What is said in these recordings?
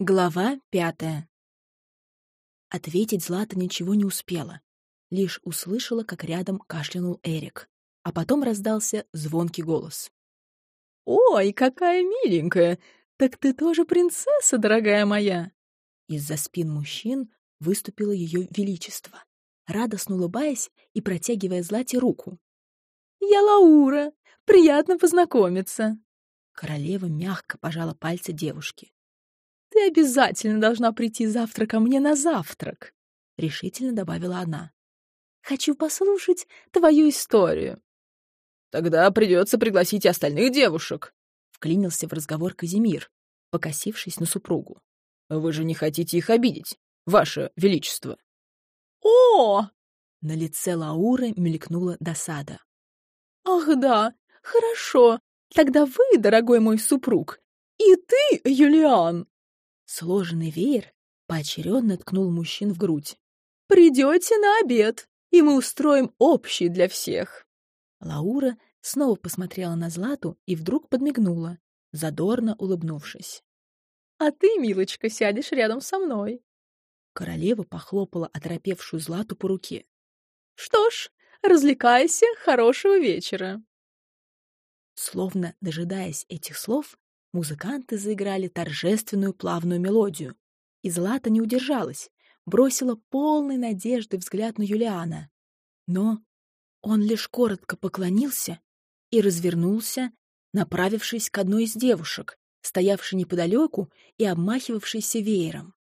Глава пятая. Ответить Злата ничего не успела. Лишь услышала, как рядом кашлянул Эрик. А потом раздался звонкий голос. «Ой, какая миленькая! Так ты тоже принцесса, дорогая моя!» Из-за спин мужчин выступило ее величество, радостно улыбаясь и протягивая Злате руку. «Я Лаура! Приятно познакомиться!» Королева мягко пожала пальцы девушки. «Ты обязательно должна прийти завтра ко мне на завтрак», — решительно добавила она. «Хочу послушать твою историю». «Тогда придется пригласить и остальных девушек», — вклинился в разговор Казимир, покосившись на супругу. «Вы же не хотите их обидеть, ваше величество». «О!» — на лице Лауры мелькнула досада. «Ах да, хорошо, тогда вы, дорогой мой супруг, и ты, Юлиан, Сложенный веер поочередно ткнул мужчин в грудь. «Придете на обед, и мы устроим общий для всех!» Лаура снова посмотрела на Злату и вдруг подмигнула, задорно улыбнувшись. «А ты, милочка, сядешь рядом со мной!» Королева похлопала оторопевшую Злату по руке. «Что ж, развлекайся, хорошего вечера!» Словно дожидаясь этих слов, Музыканты заиграли торжественную плавную мелодию. И Злата не удержалась, бросила полной надежды взгляд на Юлиана. Но он лишь коротко поклонился и развернулся, направившись к одной из девушек, стоявшей неподалеку и обмахивавшейся веером.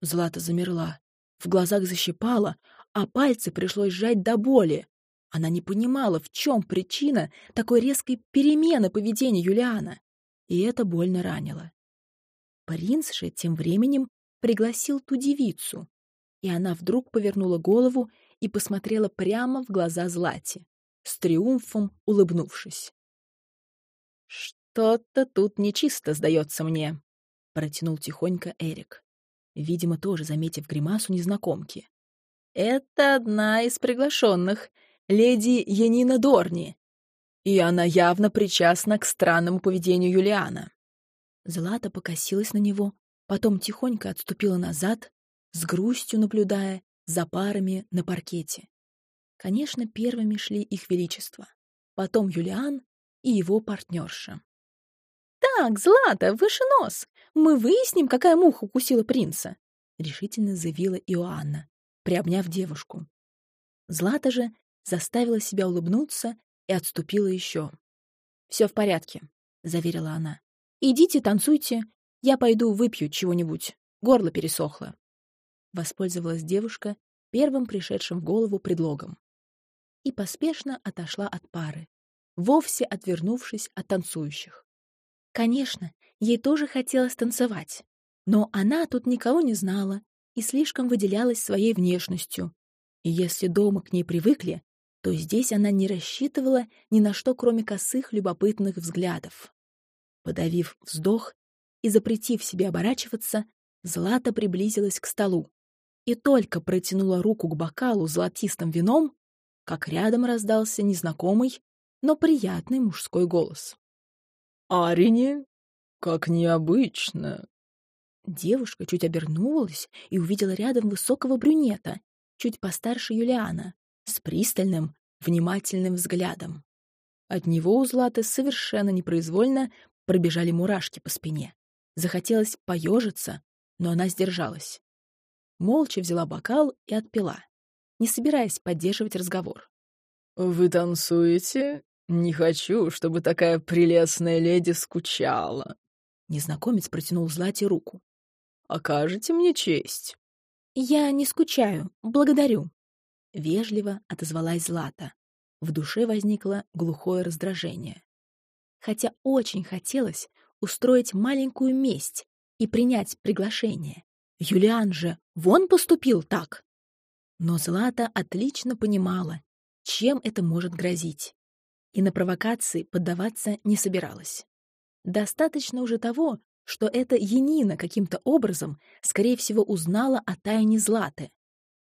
Злата замерла, в глазах защипала, а пальцы пришлось сжать до боли. Она не понимала, в чем причина такой резкой перемены поведения Юлиана и это больно ранило. Принц же тем временем пригласил ту девицу, и она вдруг повернула голову и посмотрела прямо в глаза Злате, с триумфом улыбнувшись. «Что-то тут нечисто, сдается мне», — протянул тихонько Эрик, видимо, тоже заметив гримасу незнакомки. «Это одна из приглашенных, леди Янина Дорни, и она явно причастна к странному поведению Юлиана. Злата покосилась на него, потом тихонько отступила назад, с грустью наблюдая за парами на паркете. Конечно, первыми шли их величество, потом Юлиан и его партнерша. «Так, Злата, выше нос! Мы выясним, какая муха укусила принца!» — решительно заявила Иоанна, приобняв девушку. Злата же заставила себя улыбнуться и отступила еще. «Все в порядке», — заверила она. «Идите, танцуйте. Я пойду выпью чего-нибудь. Горло пересохло». Воспользовалась девушка первым пришедшим в голову предлогом. И поспешно отошла от пары, вовсе отвернувшись от танцующих. Конечно, ей тоже хотелось танцевать, но она тут никого не знала и слишком выделялась своей внешностью. И если дома к ней привыкли, то здесь она не рассчитывала ни на что, кроме косых любопытных взглядов. Подавив вздох и запретив себе оборачиваться, Злата приблизилась к столу и только протянула руку к бокалу с золотистым вином, как рядом раздался незнакомый, но приятный мужской голос. «Арине? Как необычно!» Девушка чуть обернулась и увидела рядом высокого брюнета, чуть постарше Юлиана, с пристальным, внимательным взглядом. От него у Златы совершенно непроизвольно пробежали мурашки по спине. Захотелось поежиться, но она сдержалась. Молча взяла бокал и отпила, не собираясь поддерживать разговор. «Вы танцуете? Не хочу, чтобы такая прелестная леди скучала». Незнакомец протянул Злате руку. «Окажете мне честь?» «Я не скучаю, благодарю», — вежливо отозвалась Злата. В душе возникло глухое раздражение. Хотя очень хотелось устроить маленькую месть и принять приглашение. Юлиан же вон поступил так. Но Злата отлично понимала, чем это может грозить, и на провокации поддаваться не собиралась. Достаточно уже того, что эта Енина каким-то образом, скорее всего, узнала о тайне Златы.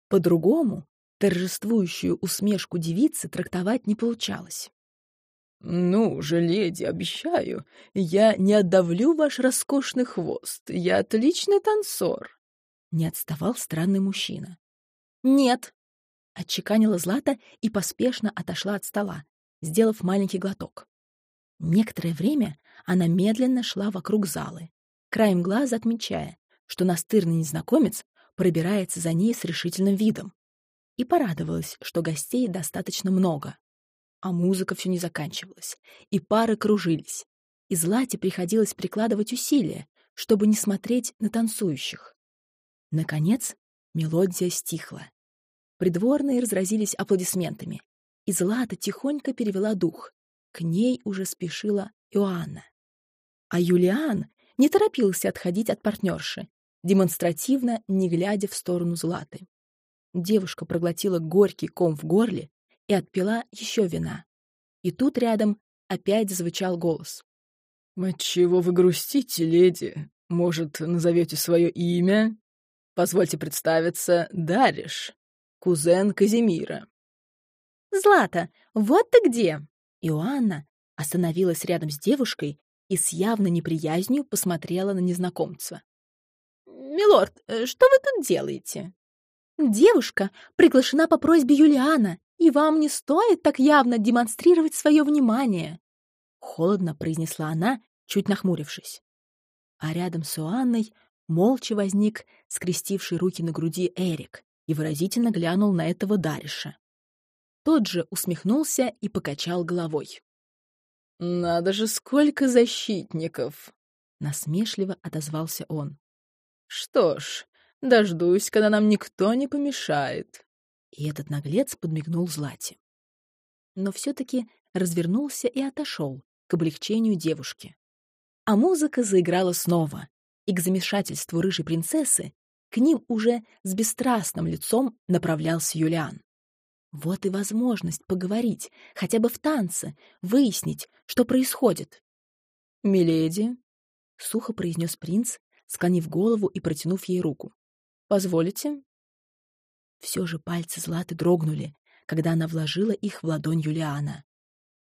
По-другому Торжествующую усмешку девицы трактовать не получалось. «Ну же, леди, обещаю, я не отдавлю ваш роскошный хвост. Я отличный танцор!» Не отставал странный мужчина. «Нет!» — отчеканила Злата и поспешно отошла от стола, сделав маленький глоток. Некоторое время она медленно шла вокруг залы, краем глаза отмечая, что настырный незнакомец пробирается за ней с решительным видом. И порадовалась, что гостей достаточно много. А музыка все не заканчивалась, и пары кружились. И Злате приходилось прикладывать усилия, чтобы не смотреть на танцующих. Наконец, мелодия стихла. Придворные разразились аплодисментами, и Злата тихонько перевела дух. К ней уже спешила Иоанна. А Юлиан не торопился отходить от партнерши, демонстративно не глядя в сторону Златы. Девушка проглотила горький ком в горле и отпила еще вина. И тут рядом опять зазвучал голос. «Отчего вы грустите, леди? Может, назовете свое имя? Позвольте представиться, Дариш, кузен Казимира». «Злата, вот ты где!» Иоанна остановилась рядом с девушкой и с явной неприязнью посмотрела на незнакомца. «Милорд, э, что вы тут делаете?» «Девушка приглашена по просьбе Юлиана, и вам не стоит так явно демонстрировать свое внимание», — холодно произнесла она, чуть нахмурившись. А рядом с Иоанной молча возник скрестивший руки на груди Эрик и выразительно глянул на этого Дариша. Тот же усмехнулся и покачал головой. «Надо же, сколько защитников!» — насмешливо отозвался он. «Что ж, дождусь, когда нам никто не помешает». И этот наглец подмигнул Злате. Но все-таки развернулся и отошел к облегчению девушки. А музыка заиграла снова, и к замешательству рыжей принцессы к ним уже с бесстрастным лицом направлялся Юлиан. Вот и возможность поговорить, хотя бы в танце, выяснить, что происходит. «Миледи», — сухо произнес принц, склонив голову и протянув ей руку. «Позволите?» Все же пальцы Златы дрогнули, когда она вложила их в ладонь Юлиана.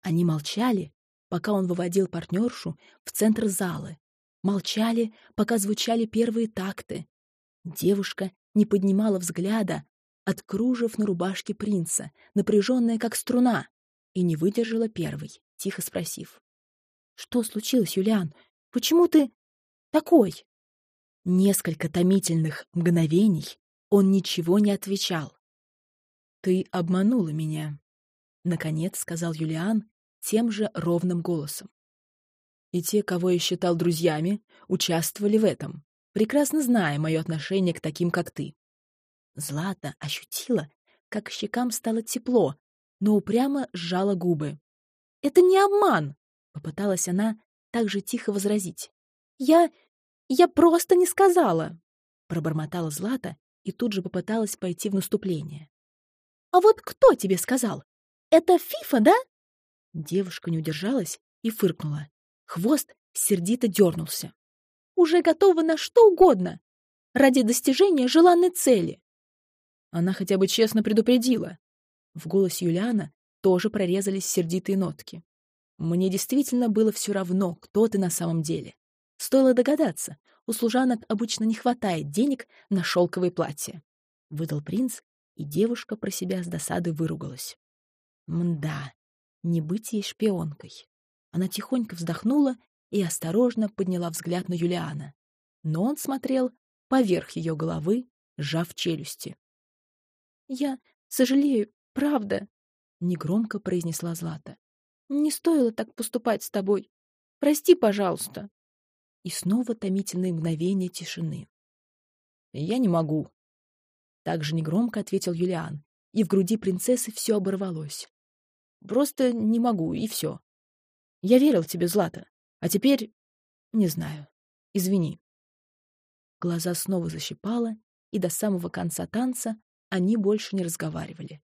Они молчали, пока он выводил партнершу в центр залы. Молчали, пока звучали первые такты. Девушка не поднимала взгляда, от на рубашке принца, напряженная как струна, и не выдержала первой, тихо спросив. «Что случилось, Юлиан? Почему ты такой?» Несколько томительных мгновений он ничего не отвечал. «Ты обманула меня», — наконец сказал Юлиан тем же ровным голосом. «И те, кого я считал друзьями, участвовали в этом, прекрасно зная мое отношение к таким, как ты. Злата ощутила, как щекам стало тепло, но упрямо сжала губы. «Это не обман!» — попыталась она так же тихо возразить. «Я... я просто не сказала!» — пробормотала Злата и тут же попыталась пойти в наступление. «А вот кто тебе сказал? Это Фифа, да?» Девушка не удержалась и фыркнула. Хвост сердито дернулся. «Уже готова на что угодно ради достижения желанной цели. Она хотя бы честно предупредила. В голосе Юлиана тоже прорезались сердитые нотки. Мне действительно было все равно, кто ты на самом деле. Стоило догадаться, у служанок обычно не хватает денег на шелковые платья. Выдал принц, и девушка про себя с досадой выругалась. Мда, не быть ей шпионкой. Она тихонько вздохнула и осторожно подняла взгляд на Юлиана. Но он смотрел поверх ее головы, сжав челюсти. «Я сожалею, правда», — негромко произнесла Злата. «Не стоило так поступать с тобой. Прости, пожалуйста». И снова томительные мгновения тишины. «Я не могу», — также негромко ответил Юлиан, и в груди принцессы все оборвалось. «Просто не могу, и все. Я верил тебе, Злата, а теперь... не знаю. Извини». Глаза снова защипала, и до самого конца танца они больше не разговаривали.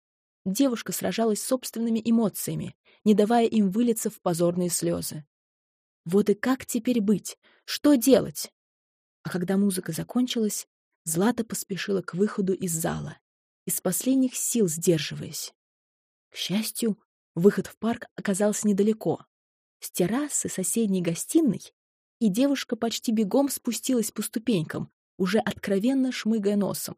Девушка сражалась с собственными эмоциями, не давая им вылиться в позорные слезы. Вот и как теперь быть? Что делать? А когда музыка закончилась, Злата поспешила к выходу из зала, из последних сил сдерживаясь. К счастью, Выход в парк оказался недалеко. С террасы соседней гостиной и девушка почти бегом спустилась по ступенькам, уже откровенно шмыгая носом.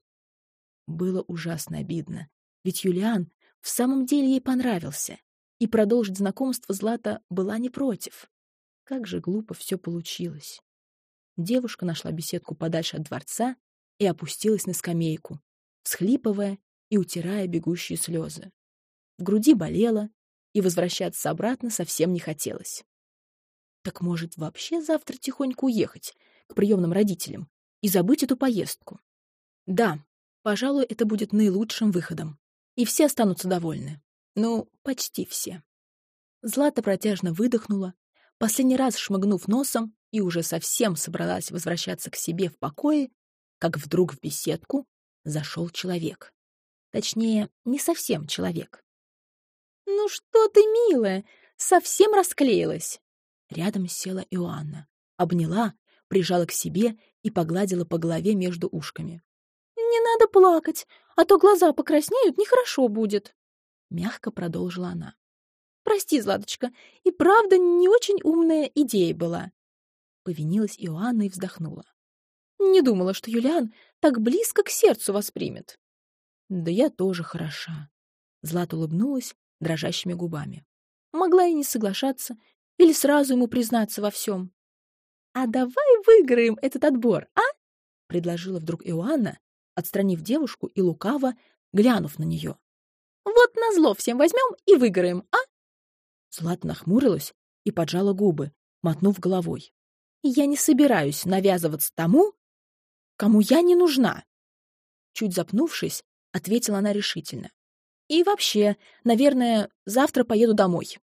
Было ужасно обидно, ведь Юлиан в самом деле ей понравился, и продолжить знакомство Злата была не против. Как же глупо все получилось. Девушка нашла беседку подальше от дворца и опустилась на скамейку, всхлипывая и утирая бегущие слезы. В груди болело, и возвращаться обратно совсем не хотелось. Так может, вообще завтра тихонько уехать к приемным родителям и забыть эту поездку? Да, пожалуй, это будет наилучшим выходом. И все останутся довольны. Ну, почти все. Злата протяжно выдохнула, последний раз шмыгнув носом и уже совсем собралась возвращаться к себе в покое, как вдруг в беседку зашел человек. Точнее, не совсем человек. «Ну что ты, милая, совсем расклеилась?» Рядом села Иоанна, обняла, прижала к себе и погладила по голове между ушками. «Не надо плакать, а то глаза покраснеют, нехорошо будет», — мягко продолжила она. «Прости, Златочка, и правда не очень умная идея была». Повинилась Иоанна и вздохнула. «Не думала, что Юлиан так близко к сердцу воспримет». «Да я тоже хороша». Злат улыбнулась дрожащими губами. Могла и не соглашаться, или сразу ему признаться во всем. «А давай выиграем этот отбор, а?» — предложила вдруг Иоанна, отстранив девушку и лукаво, глянув на нее. «Вот назло всем возьмем и выиграем, а?» Злата нахмурилась и поджала губы, мотнув головой. «Я не собираюсь навязываться тому, кому я не нужна!» Чуть запнувшись, ответила она решительно. «И вообще, наверное, завтра поеду домой»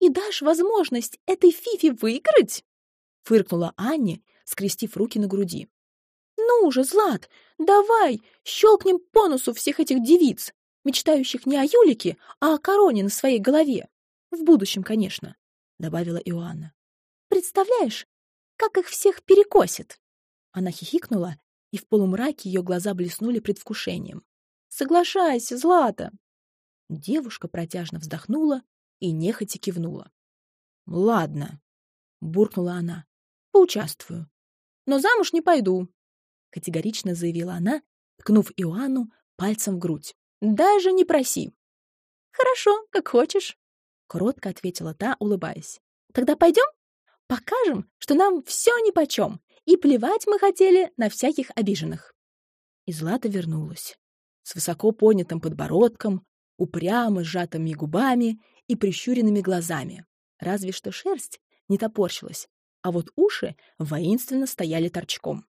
и дашь возможность этой Фифе выиграть?» — фыркнула Анне, скрестив руки на груди. «Ну же, Злат, давай, щелкнем по носу всех этих девиц, мечтающих не о Юлике, а о короне на своей голове. В будущем, конечно», — добавила Иоанна. «Представляешь, как их всех перекосит?» Она хихикнула, и в полумраке ее глаза блеснули предвкушением. «Соглашайся, Злата!» Девушка протяжно вздохнула и нехотя кивнула. «Ладно», — буркнула она, — «поучаствую. Но замуж не пойду», — категорично заявила она, ткнув Иоанну пальцем в грудь. «Даже не проси». «Хорошо, как хочешь», — кротко ответила та, улыбаясь. «Тогда пойдем? Покажем, что нам все нипочем, и плевать мы хотели на всяких обиженных». И Злата вернулась. С высоко поднятым подбородком, упрямо сжатыми губами и прищуренными глазами. Разве что шерсть не топорщилась, а вот уши воинственно стояли торчком.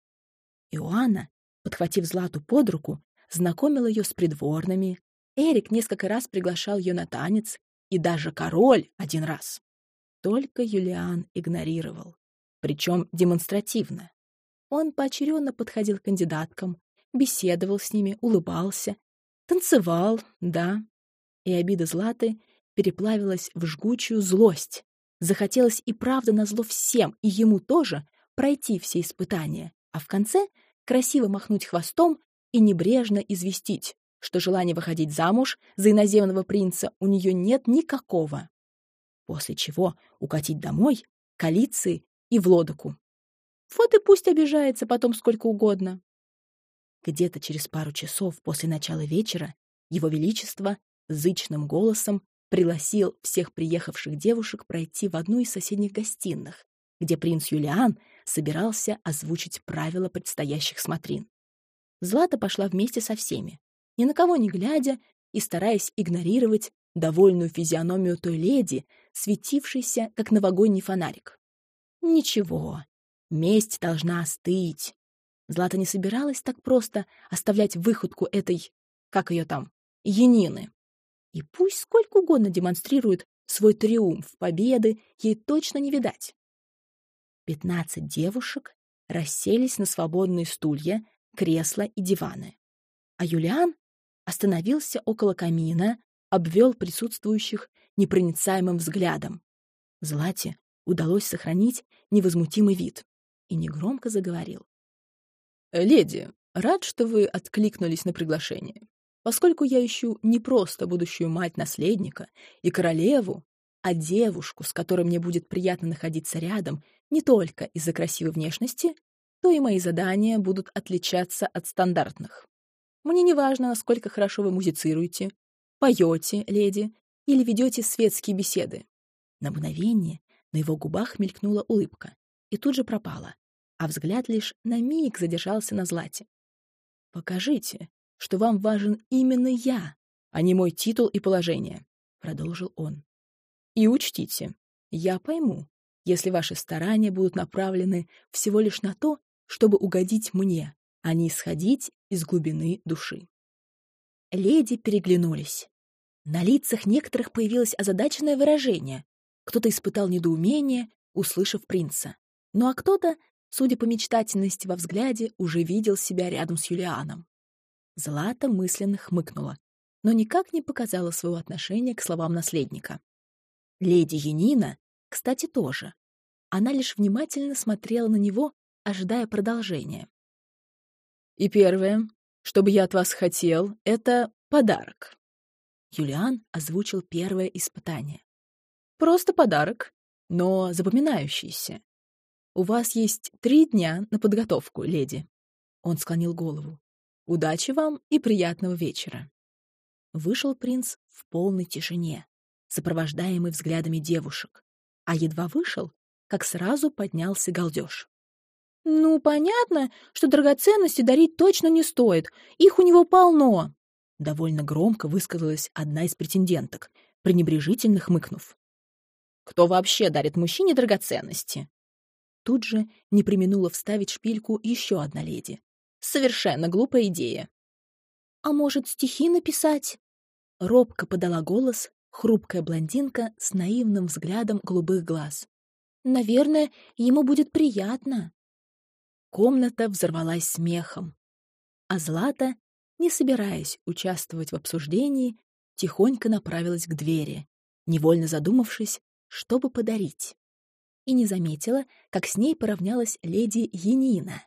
Иоанна, подхватив Злату под руку, знакомила ее с придворными. Эрик несколько раз приглашал ее на танец, и даже король один раз. Только Юлиан игнорировал, причем демонстративно. Он поочеренно подходил к кандидаткам, беседовал с ними, улыбался, танцевал, да. И обида Златы переплавилась в жгучую злость. Захотелось и правда назло всем, и ему тоже, пройти все испытания, а в конце красиво махнуть хвостом и небрежно известить, что желания выходить замуж за иноземного принца у нее нет никакого. После чего укатить домой, к Алиции и в Лодоку. Вот и пусть обижается потом сколько угодно. Где-то через пару часов после начала вечера его Величество зычным голосом пригласил всех приехавших девушек пройти в одну из соседних гостиных, где принц Юлиан собирался озвучить правила предстоящих смотрин. Злата пошла вместе со всеми, ни на кого не глядя и стараясь игнорировать довольную физиономию той леди, светившейся, как новогодний фонарик. Ничего, месть должна остыть. Злата не собиралась так просто оставлять выходку этой, как ее там, Янины. И пусть сколько угодно демонстрирует свой триумф победы, ей точно не видать. Пятнадцать девушек расселись на свободные стулья, кресла и диваны. А Юлиан остановился около камина, обвел присутствующих непроницаемым взглядом. Злате удалось сохранить невозмутимый вид и негромко заговорил. «Леди, рад, что вы откликнулись на приглашение. Поскольку я ищу не просто будущую мать наследника и королеву, а девушку, с которой мне будет приятно находиться рядом не только из-за красивой внешности, то и мои задания будут отличаться от стандартных. Мне не важно, насколько хорошо вы музицируете, поете, леди, или ведете светские беседы. На мгновение на его губах мелькнула улыбка и тут же пропала, а взгляд лишь на миг задержался на Злате. «Покажите, что вам важен именно я, а не мой титул и положение», — продолжил он. «И учтите, я пойму, если ваши старания будут направлены всего лишь на то, чтобы угодить мне, а не исходить из глубины души». Леди переглянулись. На лицах некоторых появилось озадаченное выражение. Кто-то испытал недоумение, услышав принца. Ну а кто-то, судя по мечтательности во взгляде, уже видел себя рядом с Юлианом. Злата мысленно хмыкнула, но никак не показала своего отношения к словам наследника. Леди Янина, кстати, тоже. Она лишь внимательно смотрела на него, ожидая продолжения. «И первое, что бы я от вас хотел, это подарок», Юлиан озвучил первое испытание. «Просто подарок, но запоминающийся. У вас есть три дня на подготовку, леди». Он склонил голову. «Удачи вам и приятного вечера». Вышел принц в полной тишине, сопровождаемый взглядами девушек. А едва вышел, как сразу поднялся галдеж. «Ну, понятно, что драгоценности дарить точно не стоит. Их у него полно. Довольно громко высказалась одна из претенденток, пренебрежительно хмыкнув. «Кто вообще дарит мужчине драгоценности?» Тут же не применула вставить шпильку еще одна леди. «Совершенно глупая идея». «А может, стихи написать?» Робко подала голос хрупкая блондинка с наивным взглядом голубых глаз. «Наверное, ему будет приятно». Комната взорвалась смехом. А Злата не собираясь участвовать в обсуждении, тихонько направилась к двери, невольно задумавшись, что бы подарить. И не заметила, как с ней поравнялась леди Енина,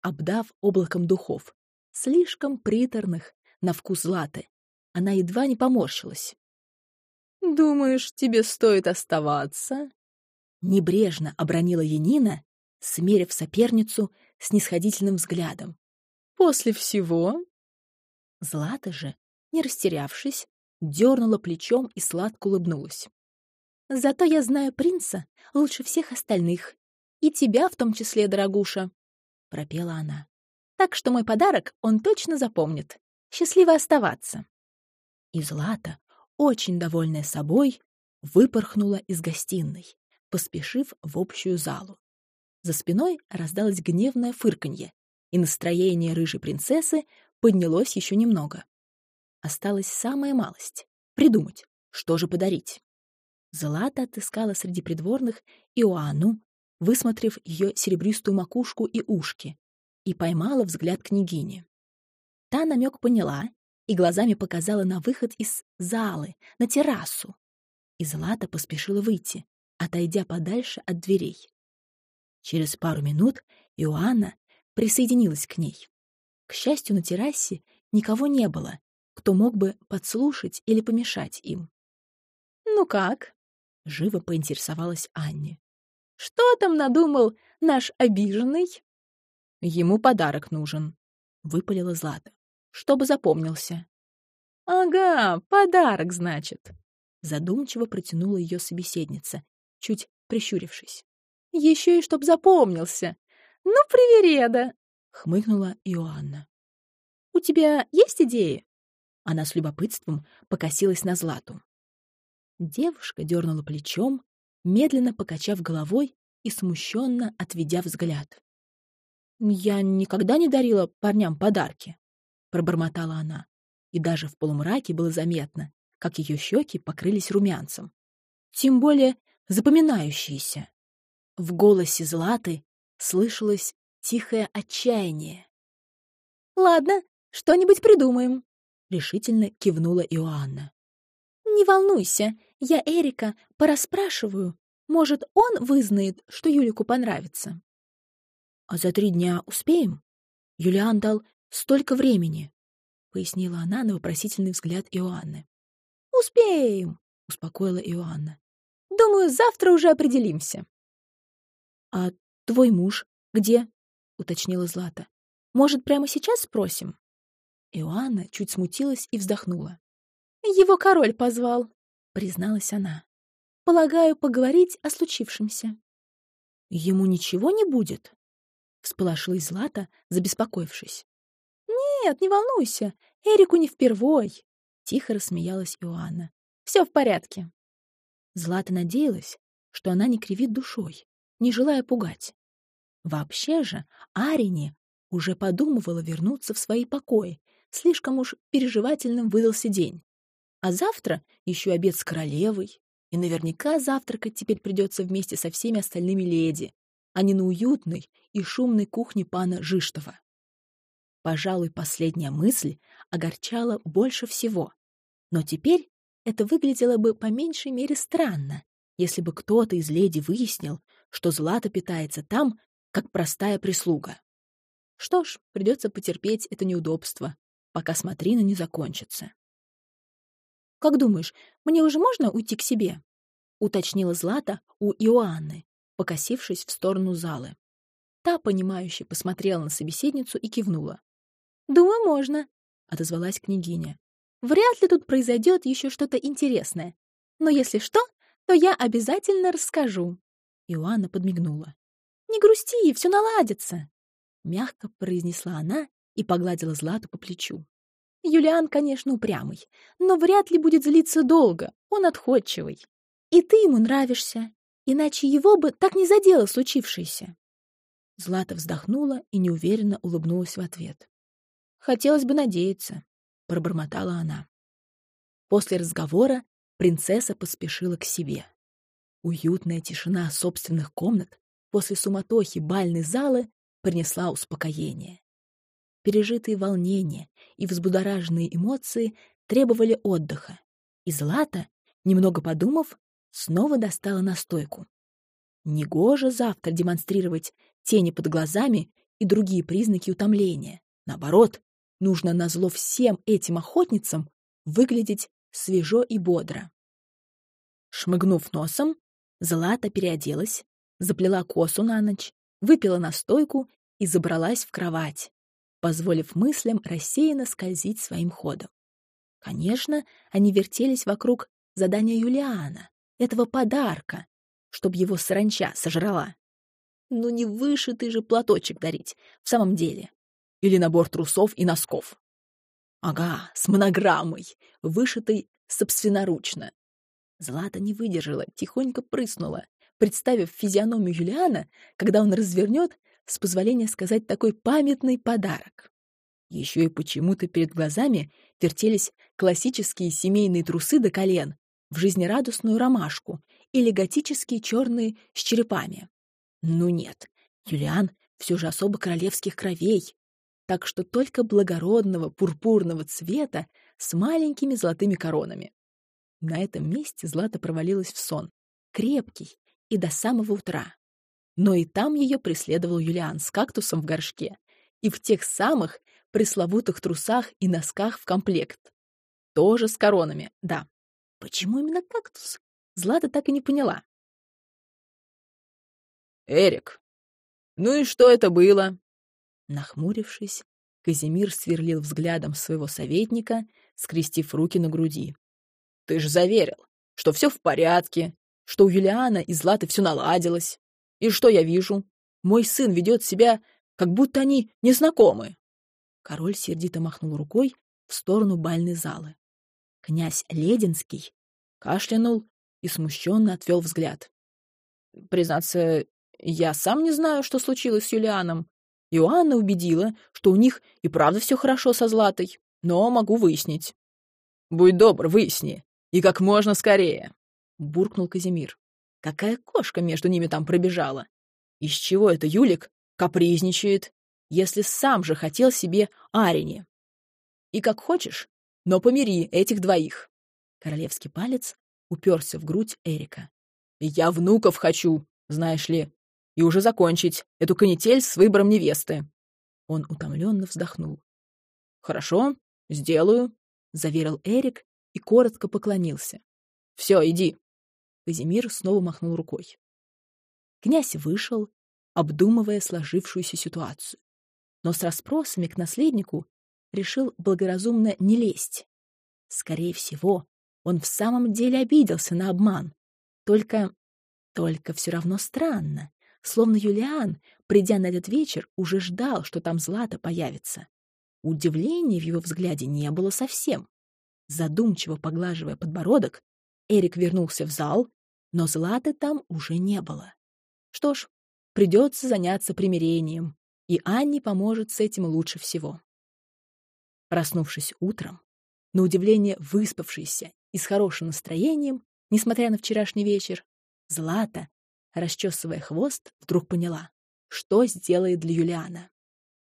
обдав облаком духов, слишком приторных на вкус златы. Она едва не поморщилась. «Думаешь, тебе стоит оставаться?» Небрежно обронила Енина, смерив соперницу с нисходительным взглядом. «После всего, Злата же, не растерявшись, дернула плечом и сладко улыбнулась. «Зато я знаю принца лучше всех остальных. И тебя в том числе, дорогуша», — пропела она. «Так что мой подарок он точно запомнит. Счастливо оставаться». И Злата, очень довольная собой, выпорхнула из гостиной, поспешив в общую залу. За спиной раздалось гневное фырканье, и настроение рыжей принцессы поднялось еще немного. Осталась самая малость — придумать, что же подарить. Злата отыскала среди придворных Иоанну, высмотрев ее серебристую макушку и ушки, и поймала взгляд княгини. Та намек поняла и глазами показала на выход из залы, на террасу. И Злата поспешила выйти, отойдя подальше от дверей. Через пару минут Иоанна присоединилась к ней. К счастью, на террасе никого не было, кто мог бы подслушать или помешать им. «Ну как?» — живо поинтересовалась Анне. «Что там надумал наш обиженный?» «Ему подарок нужен», — выпалила Злата, — «чтобы запомнился». «Ага, подарок, значит», — задумчиво протянула ее собеседница, чуть прищурившись. «Еще и чтоб запомнился. Ну, привереда!» — хмыкнула Иоанна. «У тебя есть идеи?» Она с любопытством покосилась на Злату. Девушка дернула плечом, медленно покачав головой и смущенно отведя взгляд. «Я никогда не дарила парням подарки», — пробормотала она, и даже в полумраке было заметно, как ее щеки покрылись румянцем. Тем более запоминающиеся. В голосе Златы слышалось тихое отчаяние. «Ладно, что-нибудь придумаем», — решительно кивнула Иоанна. «Не волнуйся, я Эрика пораспрашиваю. Может, он вызнает, что Юлику понравится». «А за три дня успеем?» Юлиан дал столько времени. пояснила она на вопросительный взгляд Иоанны. «Успеем!» — успокоила Иоанна. «Думаю, завтра уже определимся». «А твой муж где?» — уточнила Злата. «Может, прямо сейчас спросим?» Иоанна чуть смутилась и вздохнула. «Его король позвал», — призналась она. «Полагаю, поговорить о случившемся». «Ему ничего не будет?» — всполошилась Злата, забеспокоившись. «Нет, не волнуйся, Эрику не впервой», — тихо рассмеялась Иоанна. «Все в порядке». Злата надеялась, что она не кривит душой, не желая пугать. Вообще же Арине уже подумывала вернуться в свои покои, слишком уж переживательным выдался день. А завтра еще обед с королевой, и наверняка завтракать теперь придется вместе со всеми остальными леди, а не на уютной и шумной кухне пана Жиштова. Пожалуй, последняя мысль огорчала больше всего. Но теперь это выглядело бы по меньшей мере странно, если бы кто-то из леди выяснил, что Злата питается там, как простая прислуга. Что ж, придется потерпеть это неудобство, пока смотрина не закончится. «Как думаешь, мне уже можно уйти к себе?» — уточнила Злата у Иоанны, покосившись в сторону залы. Та, понимающе посмотрела на собеседницу и кивнула. «Думаю, можно», — отозвалась княгиня. «Вряд ли тут произойдет еще что-то интересное. Но если что, то я обязательно расскажу». Иоанна подмигнула. «Не грусти, все наладится», — мягко произнесла она и погладила Злату по плечу. Юлиан, конечно, упрямый, но вряд ли будет злиться долго, он отходчивый. И ты ему нравишься, иначе его бы так не задело случившееся. Злата вздохнула и неуверенно улыбнулась в ответ. «Хотелось бы надеяться», — пробормотала она. После разговора принцесса поспешила к себе. Уютная тишина собственных комнат после суматохи бальной залы принесла успокоение. Пережитые волнения и взбудораженные эмоции требовали отдыха, и Злата, немного подумав, снова достала настойку. Негоже завтра демонстрировать тени под глазами и другие признаки утомления. Наоборот, Нужно назло всем этим охотницам выглядеть свежо и бодро. Шмыгнув носом, Злата переоделась, заплела косу на ночь, выпила настойку и забралась в кровать, позволив мыслям рассеянно скользить своим ходом. Конечно, они вертелись вокруг задания Юлиана, этого подарка, чтобы его саранча сожрала. Ну не вышитый же платочек дарить, в самом деле. Или набор трусов и носков. Ага, с монограммой, вышитой собственноручно. Злата не выдержала, тихонько прыснула, представив физиономию Юлиана, когда он развернет, с позволения сказать, такой памятный подарок. Еще и почему-то перед глазами вертелись классические семейные трусы до колен в жизнерадостную ромашку или готические черные с черепами. Ну нет, Юлиан все же особо королевских кровей, так что только благородного пурпурного цвета с маленькими золотыми коронами. На этом месте Злата провалилась в сон, крепкий и до самого утра. Но и там ее преследовал Юлиан с кактусом в горшке и в тех самых пресловутых трусах и носках в комплект. Тоже с коронами, да. Почему именно кактус? Злата так и не поняла. «Эрик, ну и что это было?» Нахмурившись, Казимир сверлил взглядом своего советника, скрестив руки на груди. «Ты ж заверил, что все в порядке, что у Юлиана и Златы все наладилось. И что я вижу? Мой сын ведет себя, как будто они незнакомы». Король сердито махнул рукой в сторону бальной залы. Князь Лединский кашлянул и смущенно отвел взгляд. «Признаться, я сам не знаю, что случилось с Юлианом. Иоанна убедила, что у них и правда все хорошо со Златой, но могу выяснить. «Будь добр, выясни, и как можно скорее», — буркнул Казимир. «Какая кошка между ними там пробежала? Из чего это Юлик капризничает, если сам же хотел себе Арине? И как хочешь, но помири этих двоих». Королевский палец уперся в грудь Эрика. «Я внуков хочу, знаешь ли, и уже закончить эту канитель с выбором невесты. Он утомленно вздохнул. Хорошо, «Сделаю», — заверил Эрик и коротко поклонился. «Все, иди». Казимир снова махнул рукой. Князь вышел, обдумывая сложившуюся ситуацию. Но с расспросами к наследнику решил благоразумно не лезть. Скорее всего, он в самом деле обиделся на обман. Только... только все равно странно. Словно Юлиан, придя на этот вечер, уже ждал, что там Злата появится. Удивления в его взгляде не было совсем. Задумчиво поглаживая подбородок, Эрик вернулся в зал, но Златы там уже не было. Что ж, придется заняться примирением, и Анне поможет с этим лучше всего. Проснувшись утром, на удивление выспавшийся и с хорошим настроением, несмотря на вчерашний вечер, Злата, расчесывая хвост, вдруг поняла, что сделает для Юлиана.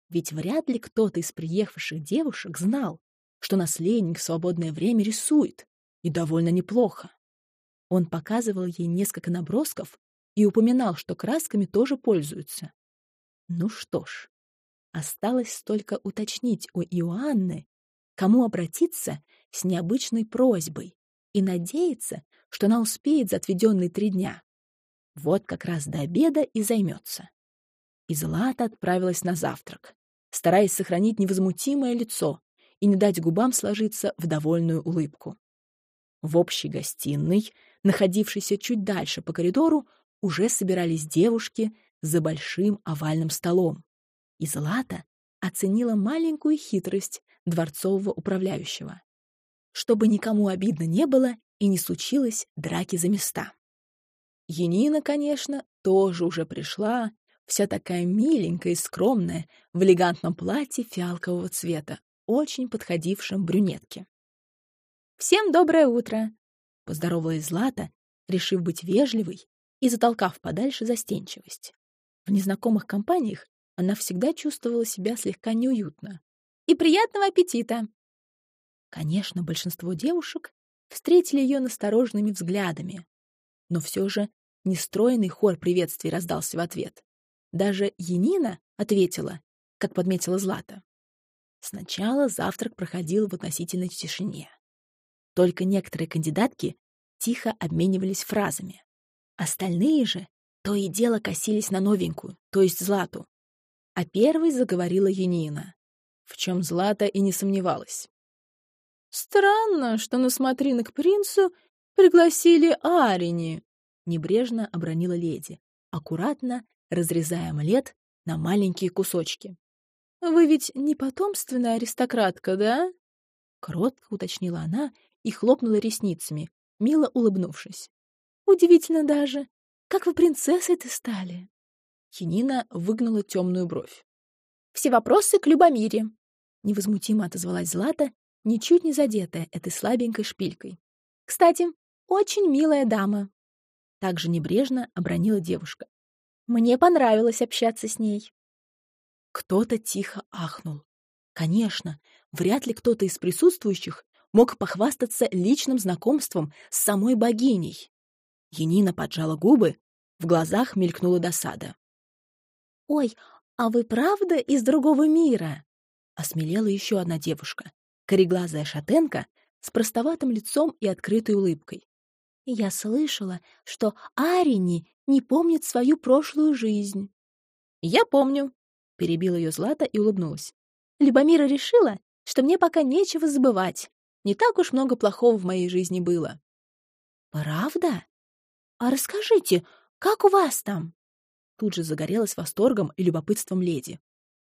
Ведь вряд ли кто-то из приехавших девушек знал, что наследник в свободное время рисует, и довольно неплохо. Он показывал ей несколько набросков и упоминал, что красками тоже пользуются. Ну что ж, осталось только уточнить у Иоанны, кому обратиться с необычной просьбой и надеяться, что она успеет за отведенные три дня. Вот как раз до обеда и займется. И Злата отправилась на завтрак, стараясь сохранить невозмутимое лицо и не дать губам сложиться в довольную улыбку. В общей гостиной, находившейся чуть дальше по коридору, уже собирались девушки за большим овальным столом. И Злата оценила маленькую хитрость дворцового управляющего. Чтобы никому обидно не было и не случилось драки за места. Енина, конечно, тоже уже пришла, вся такая миленькая и скромная, в элегантном платье фиалкового цвета, очень подходившем брюнетке. «Всем доброе утро!» — поздоровалась Злата, решив быть вежливой и затолкав подальше застенчивость. В незнакомых компаниях она всегда чувствовала себя слегка неуютно. «И приятного аппетита!» Конечно, большинство девушек встретили ее настороженными взглядами, но все же нестроенный хор приветствий раздался в ответ. Даже Енина ответила, как подметила Злата. Сначала завтрак проходил в относительной тишине. Только некоторые кандидатки тихо обменивались фразами. Остальные же то и дело косились на новенькую, то есть Злату. А первой заговорила Енина, в чем Злата и не сомневалась. «Странно, что на смотрины к принцу пригласили Арини», — небрежно обронила леди, аккуратно разрезая омлет на маленькие кусочки. «Вы ведь не потомственная аристократка, да?» Кротко уточнила она и хлопнула ресницами, мило улыбнувшись. «Удивительно даже, как вы принцессой-то стали?» Хинина выгнула темную бровь. «Все вопросы к Любомире», — невозмутимо отозвалась Злата, ничуть не задетая этой слабенькой шпилькой. «Кстати, очень милая дама», — также небрежно обронила девушка. «Мне понравилось общаться с ней». Кто-то тихо ахнул. Конечно, вряд ли кто-то из присутствующих мог похвастаться личным знакомством с самой богиней. Енина поджала губы, в глазах мелькнула досада. «Ой, а вы правда из другого мира?» Осмелела еще одна девушка, кореглазая шатенка с простоватым лицом и открытой улыбкой. «Я слышала, что Арини не помнит свою прошлую жизнь». «Я помню», — перебила ее Злата и улыбнулась. «Любомира решила, что мне пока нечего забывать, не так уж много плохого в моей жизни было. «Правда? А расскажите, как у вас там?» Тут же загорелась восторгом и любопытством леди.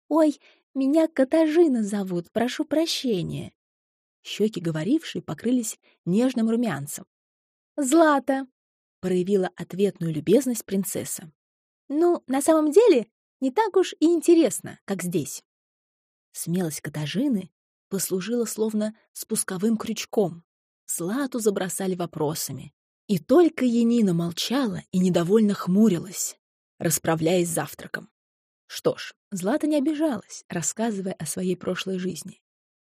«Ой, меня Катажина зовут, прошу прощения». Щеки говорившей покрылись нежным румянцем. «Злата!» — проявила ответную любезность принцесса. «Ну, на самом деле, не так уж и интересно, как здесь». Смелость Катажины послужила словно спусковым крючком. Злату забросали вопросами. И только Енина молчала и недовольно хмурилась, расправляясь с завтраком. Что ж, Злата не обижалась, рассказывая о своей прошлой жизни.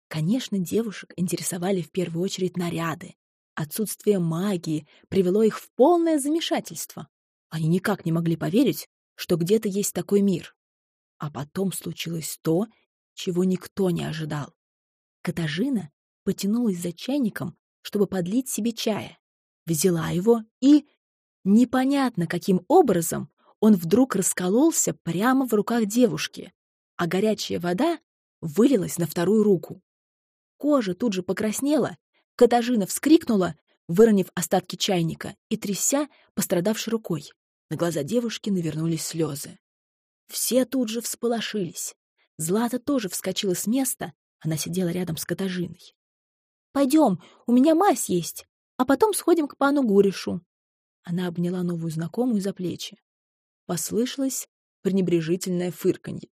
Конечно, девушек интересовали в первую очередь наряды. Отсутствие магии привело их в полное замешательство. Они никак не могли поверить, что где-то есть такой мир. А потом случилось то, чего никто не ожидал. Катажина потянулась за чайником, чтобы подлить себе чая. Взяла его и... Непонятно, каким образом он вдруг раскололся прямо в руках девушки, а горячая вода вылилась на вторую руку. Кожа тут же покраснела, Катажина вскрикнула, выронив остатки чайника и тряся пострадавшей рукой. На глаза девушки навернулись слезы. Все тут же всполошились. Злата тоже вскочила с места, она сидела рядом с Катажиной. «Пойдем, у меня мазь есть, а потом сходим к пану Гуришу». Она обняла новую знакомую за плечи. Послышалось пренебрежительное фырканье.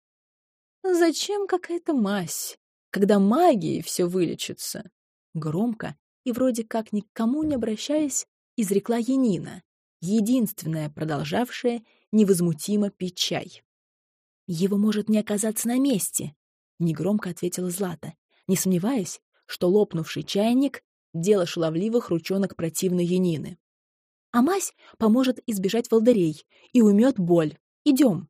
«Зачем какая-то мазь, когда магией все вылечится?» Громко и вроде как ни к кому не обращаясь, изрекла Янина, единственная, продолжавшая невозмутимо пить чай. «Его может не оказаться на месте», — негромко ответила Злата, не сомневаясь, что лопнувший чайник — дело шаловливых ручонок противной Янины. «А мазь поможет избежать волдырей и умет боль. Идем!»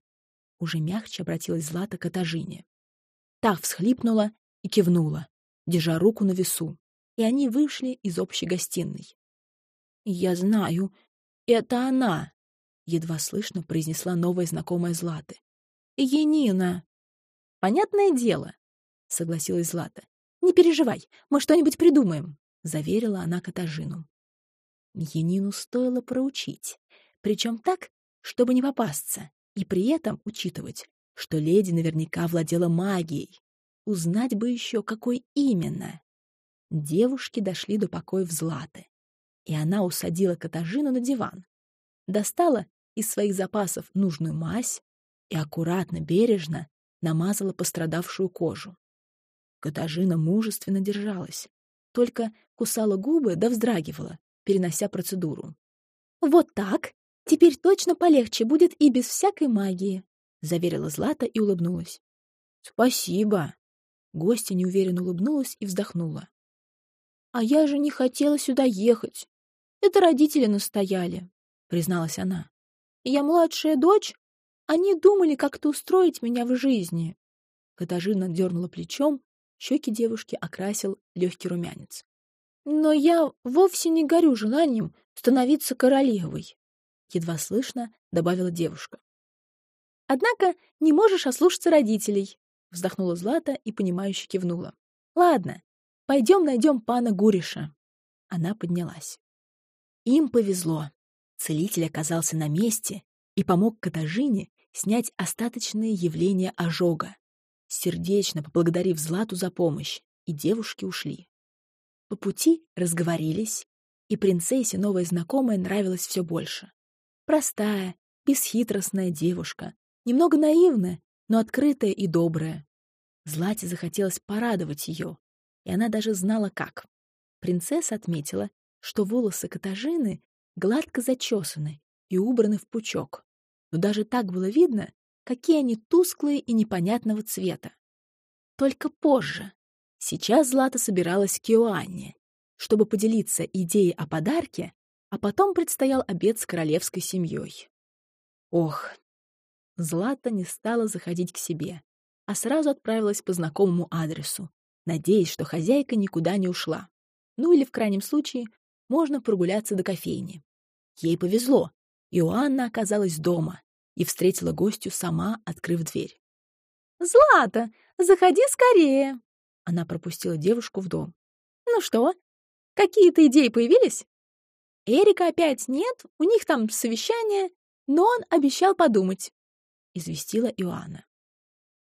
Уже мягче обратилась Злата к Атажине. Та всхлипнула и кивнула, держа руку на весу, и они вышли из общей гостиной. «Я знаю, это она!» — едва слышно произнесла новая знакомая Златы. Енина!» «Понятное дело», — согласилась Злата. «Не переживай, мы что-нибудь придумаем», — заверила она Катажину. Енину стоило проучить, причем так, чтобы не попасться, и при этом учитывать, что леди наверняка владела магией. Узнать бы еще, какой именно. Девушки дошли до покоев Златы, и она усадила Катажину на диван. Достала из своих запасов нужную мазь, и аккуратно, бережно намазала пострадавшую кожу. Катажина мужественно держалась, только кусала губы да вздрагивала, перенося процедуру. «Вот так! Теперь точно полегче будет и без всякой магии!» — заверила Злата и улыбнулась. «Спасибо!» Гостья неуверенно улыбнулась и вздохнула. «А я же не хотела сюда ехать. Это родители настояли», — призналась она. «Я младшая дочь, они думали как-то устроить меня в жизни. Катажина дернула плечом, щеки девушки окрасил легкий румянец. Но я вовсе не горю желанием становиться королевой, едва слышно добавила девушка. Однако не можешь ослушаться родителей, вздохнула Злата и понимающе кивнула. Ладно, пойдем найдем пана Гуриша. Она поднялась. Им повезло. Целитель оказался на месте и помог Катажине снять остаточные явления ожога. Сердечно поблагодарив Злату за помощь, и девушки ушли. По пути разговорились, и принцессе новая знакомая нравилась все больше. Простая, бесхитростная девушка, немного наивная, но открытая и добрая. Злате захотелось порадовать ее, и она даже знала как. Принцесса отметила, что волосы Катажины гладко зачесаны и убраны в пучок но даже так было видно, какие они тусклые и непонятного цвета. Только позже. Сейчас Злата собиралась к Иоанне, чтобы поделиться идеей о подарке, а потом предстоял обед с королевской семьей. Ох, Злата не стала заходить к себе, а сразу отправилась по знакомому адресу, надеясь, что хозяйка никуда не ушла. Ну или, в крайнем случае, можно прогуляться до кофейни. Ей повезло. Иоанна оказалась дома и встретила гостью сама, открыв дверь. «Злата, заходи скорее!» Она пропустила девушку в дом. «Ну что, какие-то идеи появились?» «Эрика опять нет, у них там совещание, но он обещал подумать», — известила Иоанна.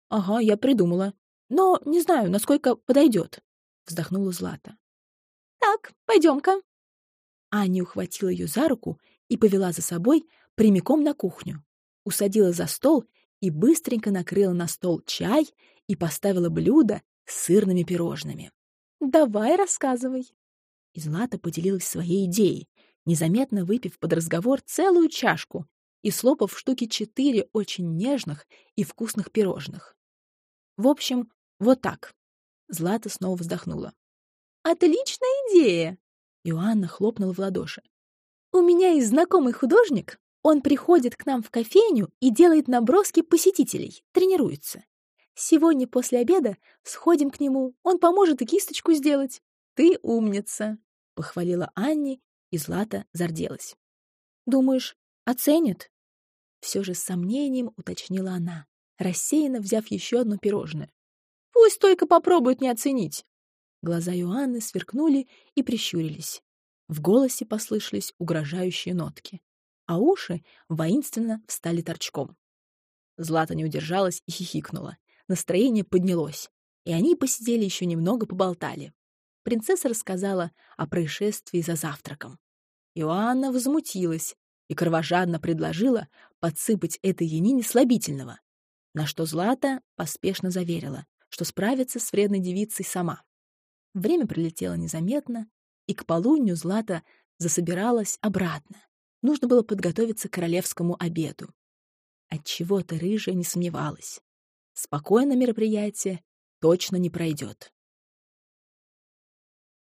«Ага, я придумала, но не знаю, насколько подойдет», — вздохнула Злата. «Так, пойдем-ка». Аня ухватила ее за руку и повела за собой прямиком на кухню. Усадила за стол и быстренько накрыла на стол чай и поставила блюдо с сырными пирожными. «Давай, рассказывай». И Злата поделилась своей идеей, незаметно выпив под разговор целую чашку и слопав штуки четыре очень нежных и вкусных пирожных. В общем, вот так. Злата снова вздохнула. «Отличная идея!» Иоанна хлопнула в ладоши. У меня есть знакомый художник. Он приходит к нам в кофейню и делает наброски посетителей, тренируется. Сегодня после обеда сходим к нему, он поможет и кисточку сделать. Ты умница!» — похвалила Анни, и Злата зарделась. «Думаешь, оценят?» Все же с сомнением уточнила она, рассеянно взяв еще одно пирожное. «Пусть только попробуют не оценить!» Глаза Иоанны сверкнули и прищурились. В голосе послышались угрожающие нотки, а уши воинственно встали торчком. Злата не удержалась и хихикнула. Настроение поднялось, и они посидели еще немного, поболтали. Принцесса рассказала о происшествии за завтраком. Иоанна возмутилась и кровожадно предложила подсыпать этой Янине слабительного, на что Злата поспешно заверила, что справится с вредной девицей сама. Время пролетело незаметно, и к полудню Злата засобиралась обратно. Нужно было подготовиться к королевскому обеду. Отчего-то рыжая не сомневалась. Спокойно мероприятие точно не пройдет.